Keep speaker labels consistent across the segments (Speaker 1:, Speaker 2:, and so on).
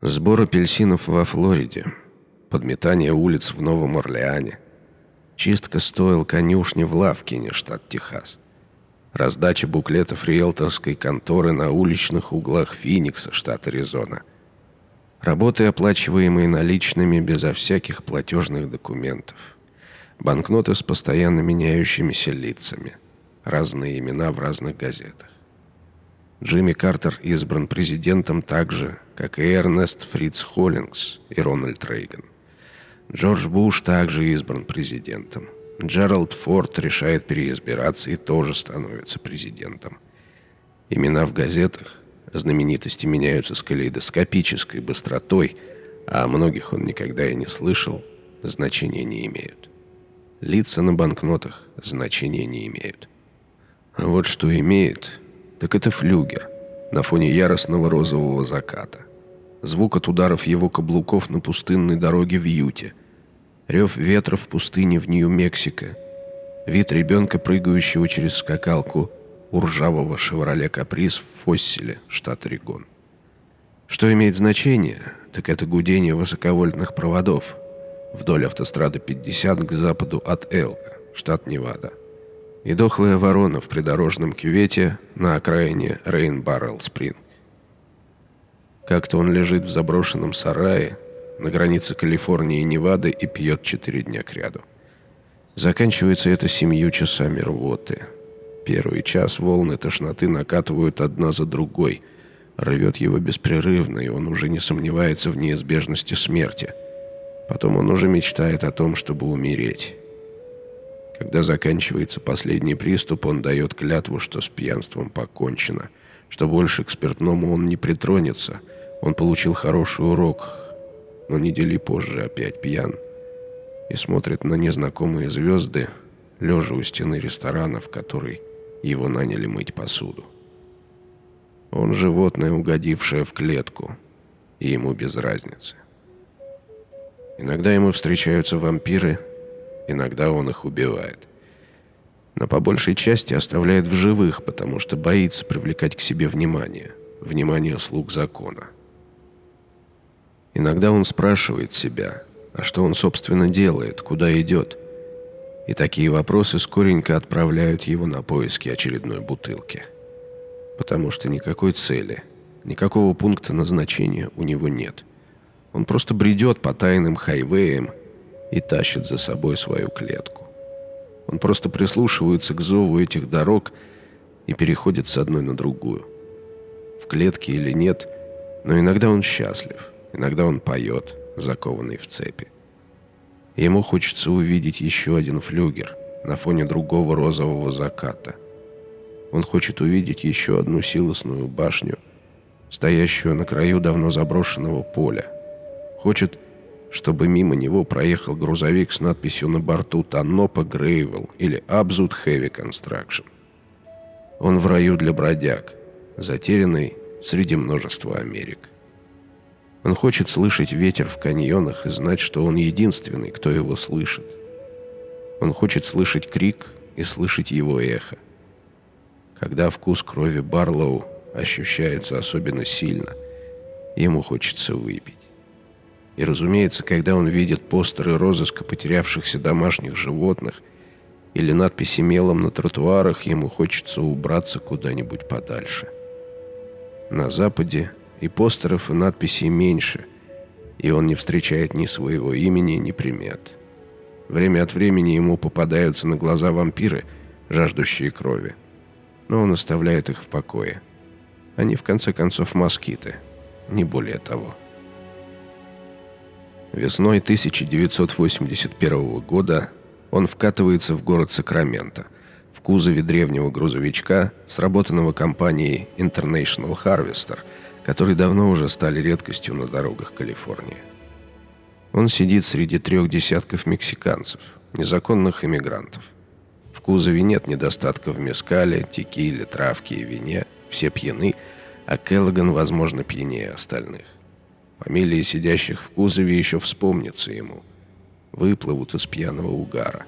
Speaker 1: Сбор апельсинов во Флориде. Подметание улиц в Новом Орлеане. Чистка стоил конюшни в Лавкине, штат Техас. Раздача буклетов риэлторской конторы на уличных углах Финикса, штат Аризона. Работы, оплачиваемые наличными безо всяких платежных документов. Банкноты с постоянно меняющимися лицами. Разные имена в разных газетах. Джимми Картер избран президентом так же, как и Эрнест Фриц Холлингс и Рональд Рейган. Джордж Буш также избран президентом. Джеральд Форд решает переизбираться и тоже становится президентом. Имена в газетах, знаменитости меняются с калейдоскопической быстротой, а о многих он никогда и не слышал, значения не имеют. Лица на банкнотах значения не имеют. А вот что имеет, так это флюгер на фоне яростного розового заката. Звук от ударов его каблуков на пустынной дороге в Юте. Рев ветра в пустыне в Нью-Мексико. Вид ребенка, прыгающего через скакалку у ржавого «Шевроле Каприз» в Фосселе, штат Орегон. Что имеет значение, так это гудение высоковольтных проводов вдоль автострады 50 к западу от Элка, штат Невада и дохлая ворона в придорожном кювете на окраине Рейн-Баррелл-Спринг. Как-то он лежит в заброшенном сарае на границе Калифорнии и Невады и пьет четыре дня кряду. Заканчивается это семью часами рвоты. Первый час волны тошноты накатывают одна за другой. Рвет его беспрерывно, и он уже не сомневается в неизбежности смерти. Потом он уже мечтает о том, чтобы умереть. Когда заканчивается последний приступ, он дает клятву, что с пьянством покончено, что больше к спиртному он не притронется. Он получил хороший урок, но недели позже опять пьян и смотрит на незнакомые звезды, лежа у стены ресторана, в который его наняли мыть посуду. Он животное, угодившее в клетку, и ему без разницы. Иногда ему встречаются вампиры, Иногда он их убивает. Но по большей части оставляет в живых, потому что боится привлекать к себе внимание. Внимание слуг закона. Иногда он спрашивает себя, а что он, собственно, делает, куда идет. И такие вопросы скоренько отправляют его на поиски очередной бутылки. Потому что никакой цели, никакого пункта назначения у него нет. Он просто бредет по тайным хайвеям и тащит за собой свою клетку. Он просто прислушивается к зову этих дорог и переходит с одной на другую. В клетке или нет, но иногда он счастлив, иногда он поет, закованный в цепи. Ему хочется увидеть еще один флюгер на фоне другого розового заката. Он хочет увидеть еще одну силосную башню, стоящую на краю давно заброшенного поля. Хочет чтобы мимо него проехал грузовик с надписью на борту «Танопа Грейвел» или «Абзут Хэви Construction». Он в раю для бродяг, затерянный среди множества Америк. Он хочет слышать ветер в каньонах и знать, что он единственный, кто его слышит. Он хочет слышать крик и слышать его эхо. Когда вкус крови Барлоу ощущается особенно сильно, ему хочется выпить. И, разумеется, когда он видит постеры розыска потерявшихся домашних животных или надписи мелом на тротуарах, ему хочется убраться куда-нибудь подальше. На Западе и постеров, и надписей меньше, и он не встречает ни своего имени, ни примет. Время от времени ему попадаются на глаза вампиры, жаждущие крови. Но он оставляет их в покое. Они, в конце концов, москиты, не более того. Весной 1981 года он вкатывается в город Сакраменто в кузове древнего грузовичка, сработанного компанией International Harvester, который давно уже стали редкостью на дорогах Калифорнии. Он сидит среди трех десятков мексиканцев, незаконных иммигрантов. В кузове нет недостатка в мескале, текиле, травке и вине, все пьяны, а Келлоган, возможно, пьянее остальных. Фамилии сидящих в кузове еще вспомнятся ему. Выплывут из пьяного угара.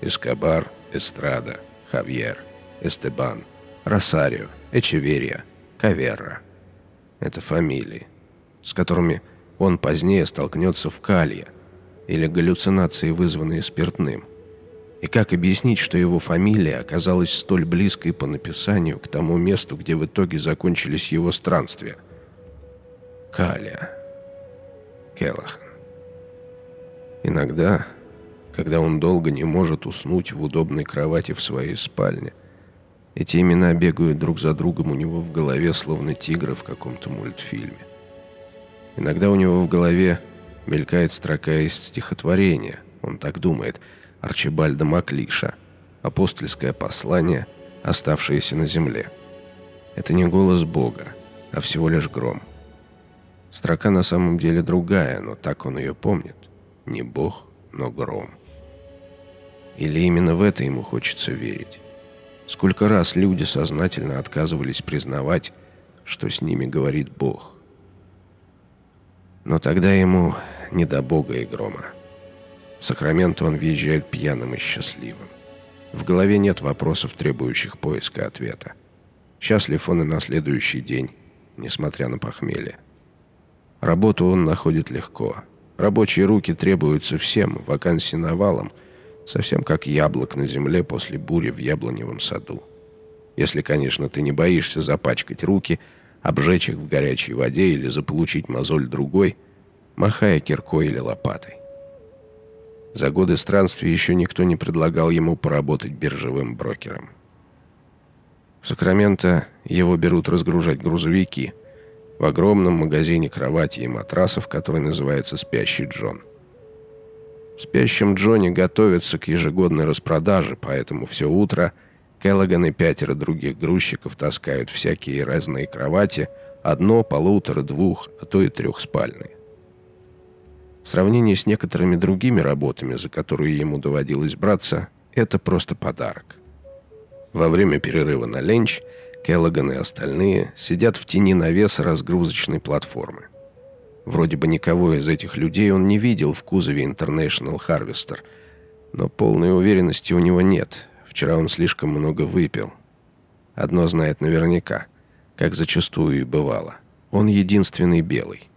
Speaker 1: Эскобар, Эстрада, Хавьер, Эстебан, Росарио, Эчеверия, Каверра. Это фамилии, с которыми он позднее столкнется в калье или галлюцинации, вызванные спиртным. И как объяснить, что его фамилия оказалась столь близкой по написанию к тому месту, где в итоге закончились его странствия? Калия. Келлахан. Иногда, когда он долго не может уснуть в удобной кровати в своей спальне, эти имена бегают друг за другом у него в голове, словно тигры в каком-то мультфильме. Иногда у него в голове мелькает строка из стихотворения, он так думает, Арчибальда Маклиша, апостольское послание, оставшееся на земле. Это не голос Бога, а всего лишь гром. Строка на самом деле другая, но так он ее помнит. Не Бог, но гром. Или именно в это ему хочется верить. Сколько раз люди сознательно отказывались признавать, что с ними говорит Бог. Но тогда ему не до Бога и грома. В Сакраменто он въезжает пьяным и счастливым. В голове нет вопросов, требующих поиска ответа. Счастлив он и на следующий день, несмотря на похмелье. Работу он находит легко. Рабочие руки требуются всем, вакансии навалом – Совсем как яблок на земле после бури в яблоневом саду. Если, конечно, ты не боишься запачкать руки, обжечь их в горячей воде или заполучить мозоль другой, махая киркой или лопатой. За годы странствий еще никто не предлагал ему поработать биржевым брокером. В Сакраменто его берут разгружать грузовики в огромном магазине кровати и матрасов, который называется «Спящий Джон». В спящем Джонни готовятся к ежегодной распродаже, поэтому все утро Келлоган и пятеро других грузчиков таскают всякие разные кровати, одно, полутора, двух, а то и трехспальные. В сравнении с некоторыми другими работами, за которые ему доводилось браться, это просто подарок. Во время перерыва на ленч Келлоган и остальные сидят в тени навеса разгрузочной платформы. Вроде бы никого из этих людей он не видел в кузове International Harvester, но полной уверенности у него нет. Вчера он слишком много выпил. Одно знает наверняка, как зачастую и бывало. Он единственный белый.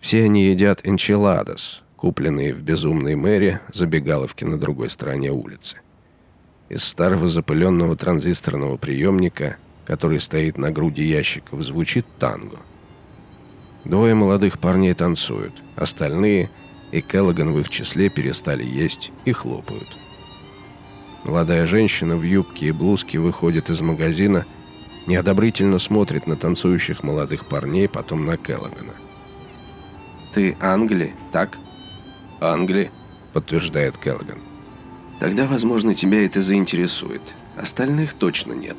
Speaker 1: Все они едят энчиладос, купленные в безумной мэре забегаловке на другой стороне улицы. Из старого запыленного транзисторного приемника, который стоит на груди ящиков, звучит танго – Двое молодых парней танцуют, остальные, и Келлоган в их числе, перестали есть и хлопают. Молодая женщина в юбке и блузке выходит из магазина, неодобрительно смотрит на танцующих молодых парней, потом на Келлогана. «Ты Англи, так?» «Англи», — подтверждает Келлоган. «Тогда, возможно, тебя это заинтересует. Остальных точно нет».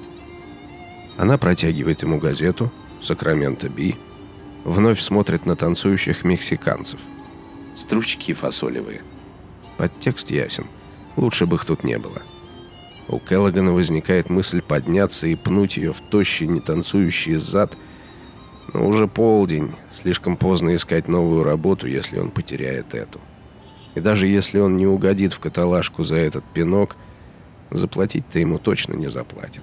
Speaker 1: Она протягивает ему газету «Сакраменто Би», Вновь смотрит на танцующих мексиканцев. Стручки фасолевые. Подтекст ясен. Лучше бы их тут не было. У Келлогана возникает мысль подняться и пнуть ее в тощий, не танцующий зад. Но уже полдень. Слишком поздно искать новую работу, если он потеряет эту. И даже если он не угодит в каталажку за этот пинок, заплатить-то ему точно не заплатит.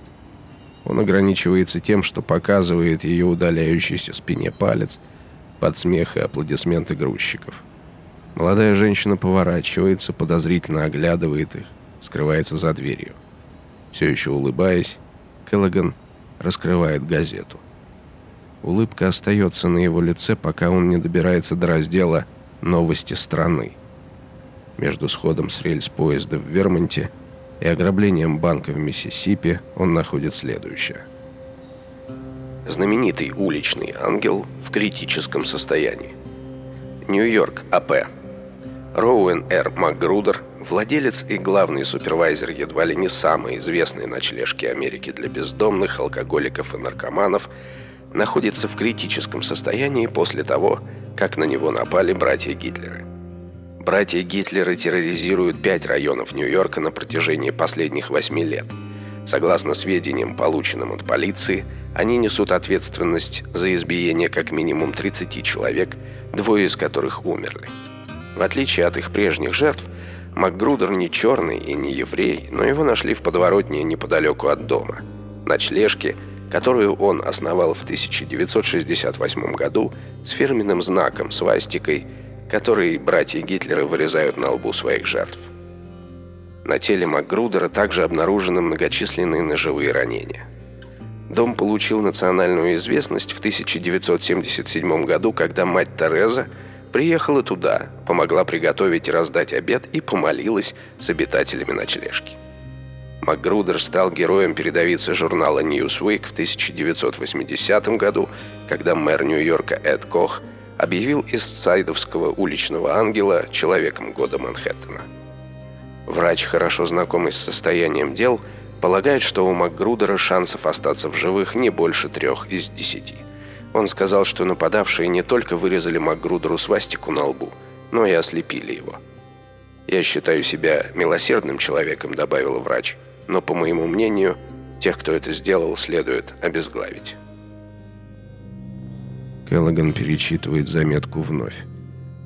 Speaker 1: Он ограничивается тем, что показывает ее удаляющейся спине палец под смех и аплодисменты грузчиков. Молодая женщина поворачивается, подозрительно оглядывает их, скрывается за дверью. Все еще улыбаясь, Келлоган раскрывает газету. Улыбка остается на его лице, пока он не добирается до раздела «Новости страны». Между сходом с рельс поезда в Вермонте – и ограблением банка в Миссисипи он находит следующее. Знаменитый уличный ангел в критическом состоянии. Нью-Йорк, АП. Роуэн Р. МакГрудер, владелец и главный супервайзер едва ли не самой известной ночлежки Америки для бездомных, алкоголиков и наркоманов, находится в критическом состоянии после того, как на него напали братья Гитлеры. Братья Гитлера терроризируют пять районов Нью-Йорка на протяжении последних восьми лет. Согласно сведениям, полученным от полиции, они несут ответственность за избиение как минимум 30 человек, двое из которых умерли. В отличие от их прежних жертв, Макгрудер не черный и не еврей, но его нашли в подворотне неподалеку от дома. Ночлежки, которую он основал в 1968 году с фирменным знаком свастикой, который братья Гитлера вырезают на лбу своих жертв. На теле Макгрудера также обнаружены многочисленные ножевые ранения. Дом получил национальную известность в 1977 году, когда мать Тереза приехала туда, помогла приготовить и раздать обед и помолилась с обитателями ночлежки. Макгрудер стал героем передовицы журнала Newsweek в 1980 году, когда мэр Нью-Йорка Эд Кох объявил Истсайдовского уличного ангела человеком года Манхэттена. Врач, хорошо знакомый с состоянием дел, полагает, что у Макгрудера шансов остаться в живых не больше трех из десяти. Он сказал, что нападавшие не только вырезали Макгрудеру свастику на лбу, но и ослепили его. «Я считаю себя милосердным человеком», — добавил врач но, по моему мнению, тех, кто это сделал, следует обезглавить.
Speaker 2: Келлоган перечитывает заметку вновь.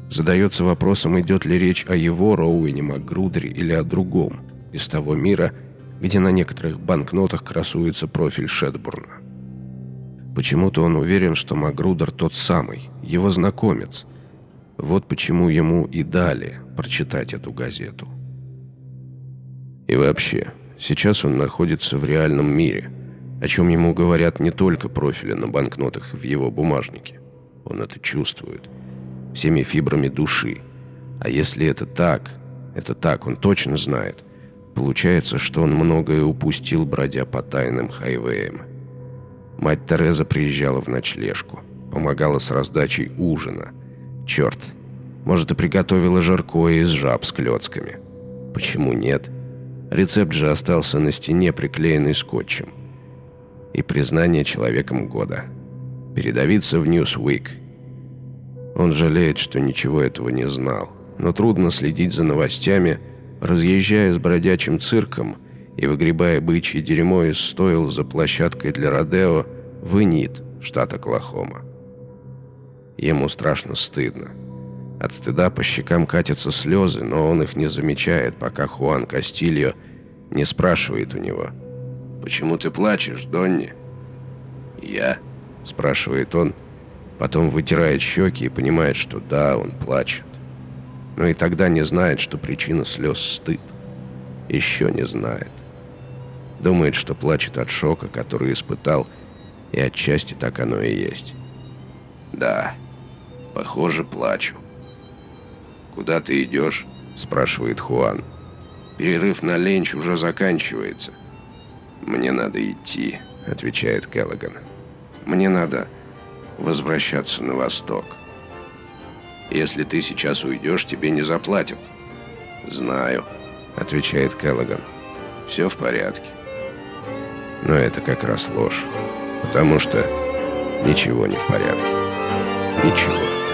Speaker 2: Задается вопросом, идет ли речь о его Роуэне Макгрудере или о другом, из того мира, где на некоторых банкнотах красуется профиль Шетбурна. Почему-то он уверен, что Макгрудер тот самый, его знакомец. Вот почему ему и дали прочитать эту газету. И вообще, Сейчас он находится в реальном мире, о чем ему говорят не только профили на банкнотах в его бумажнике. Он это чувствует. Всеми фибрами души. А если это так, это так, он точно знает. Получается, что он многое упустил, бродя по тайным хайвеям. Мать Тереза приезжала в ночлежку. Помогала с раздачей ужина. Черт, может, и приготовила жаркое из жаб с клетками. Почему нет? Рецепт же остался на стене, приклеенный скотчем. И признание человеком года. Передавиться в Newsweek. Он жалеет, что ничего этого не знал. Но трудно следить за новостями, разъезжая с бродячим цирком и выгребая бычье дерьмо из стоил за площадкой для Родео в Инит, штат Оклахома. Ему страшно стыдно. От стыда по щекам катятся слезы, но он их не замечает, пока Хуан Кастильо не спрашивает у него. «Почему ты плачешь, Донни?» «Я?» – спрашивает он, потом вытирает щеки и понимает, что да, он плачет. Но и тогда не знает, что причина слез – стыд. Еще не знает. Думает, что плачет от шока, который испытал, и отчасти так оно и есть. «Да, похоже, плачу». «Куда ты идешь?» – спрашивает Хуан. «Перерыв на ленч уже заканчивается». «Мне надо идти», – отвечает Келлоган. «Мне надо возвращаться на восток. Если ты сейчас уйдешь, тебе не заплатят». «Знаю», – отвечает Келлоган. «Все в порядке». Но это как раз ложь, потому что ничего не в порядке. Ничего.